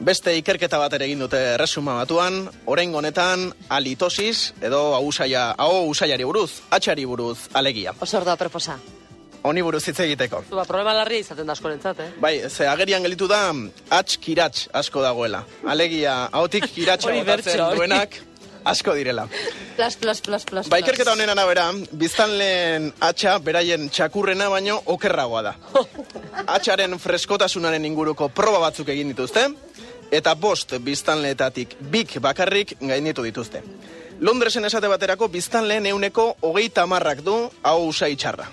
beste ikerketa bat ere egin dute resuma batuan, orain honetan alitosis edo ausaia, hau usaiari buruz, atxari buruz alegia. Oso ordoa proposa. Honi buruz hitz egiteko. Ba, problema larria izaten da askorentzat, eh? Bai, ze agerian gelitu da atx kiratx asko dagoela. Alegia, ahotik kiratxa Hori botatzen duenak asko direla. Plas, plas, plas, plas. Ba, ikerketa honen arabera, biztanleen atxa beraien txakurrena baino okerragoa da. Atxaren freskotasunaren inguruko proba batzuk egin dituzte, eta bost biztanleetatik bik bakarrik gainditu dituzte. Londresen esate baterako biztanleen euneko hogeita marrak du hau usai txarra.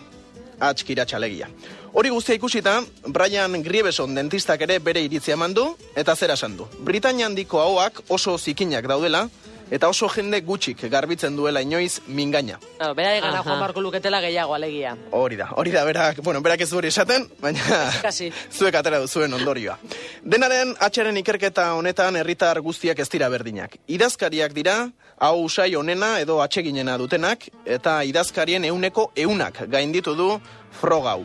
Atxkira txalegia. Hori guztia ikusita, Brian Grieveson dentistak ere bere iritzia eman du, eta zera esan du. Britania handiko ahoak oso zikinak daudela, eta oso jende gutxik garbitzen duela inoiz mingaina. Claro, bera egana joan barko luketela gehiago alegia. Hori da, hori da, berak, bueno, berak ez du hori esaten, baina Kasi. zuek atera duzuen ondorioa. Denaren atxaren ikerketa honetan herritar guztiak ez dira berdinak. Idazkariak dira, hau usai onena edo atseginena dutenak, eta idazkarien euneko eunak gainditu du frogau.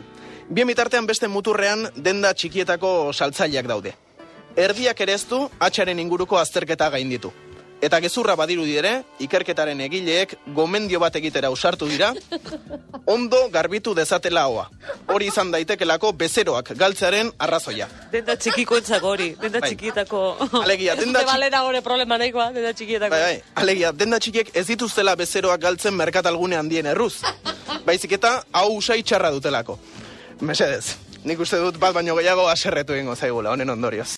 Bien bitartean beste muturrean denda txikietako saltzaileak daude. Erdiak ere ez du atxaren inguruko azterketa gainditu. Eta gezurra badirudi ere, ikerketaren egileek gomendio bat egitera usartu dira, ondo garbitu dezatela hoa. Hori izan daitekelako bezeroak galtzearen arrazoia. Denda txikikoentzako hori, denda Bai. txikitako... Alegia, denda txik- balera gore problema nahikoa, denda txikietako. Bai, bai, alegia, denda txikiek ez dituztela bezeroak galtzen merkatalgune handien erruz. Baizik eta hau usai txarra dutelako. Mesedez, nik uste dut bat baino gehiago aserretu egingo zaigula, honen ondorioz.